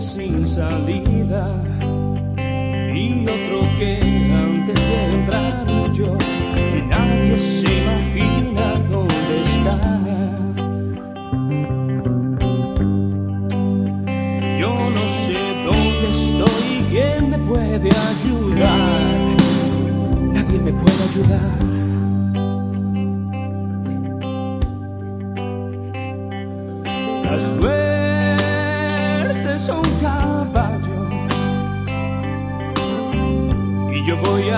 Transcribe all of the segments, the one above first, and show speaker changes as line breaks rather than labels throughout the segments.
sin salida y otro que antes de entrar yo nadie se imagina dónde está. Yo no sé dónde estoy, quién me puede ayudar. Nadie me puede ayudar. Voy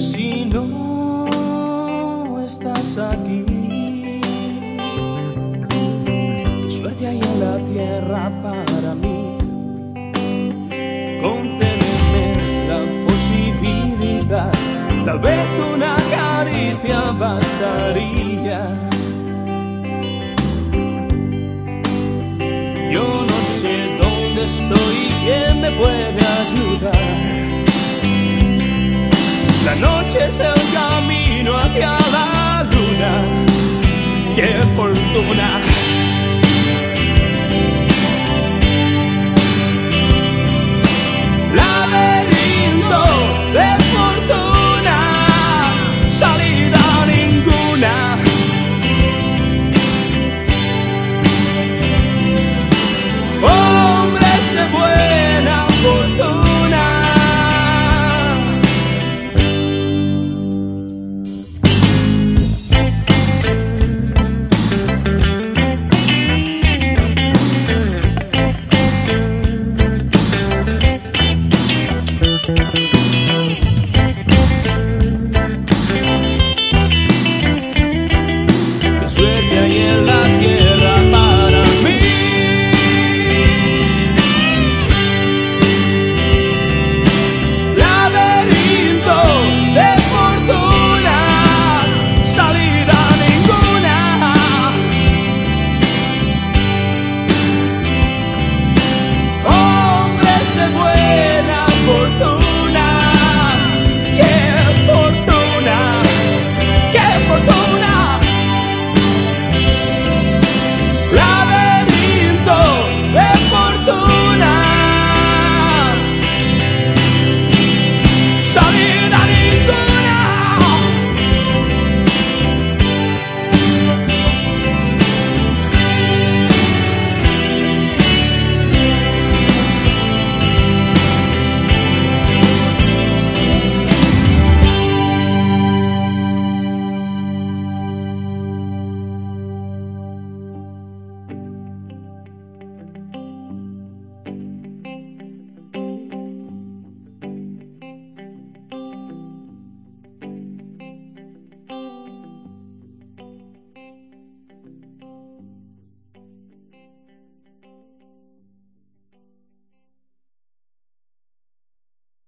si no estás aquí, qué suerte hay en la tierra para mí. Concédeme la posibilidad, tal vez una caricia bastaría. 接受革命。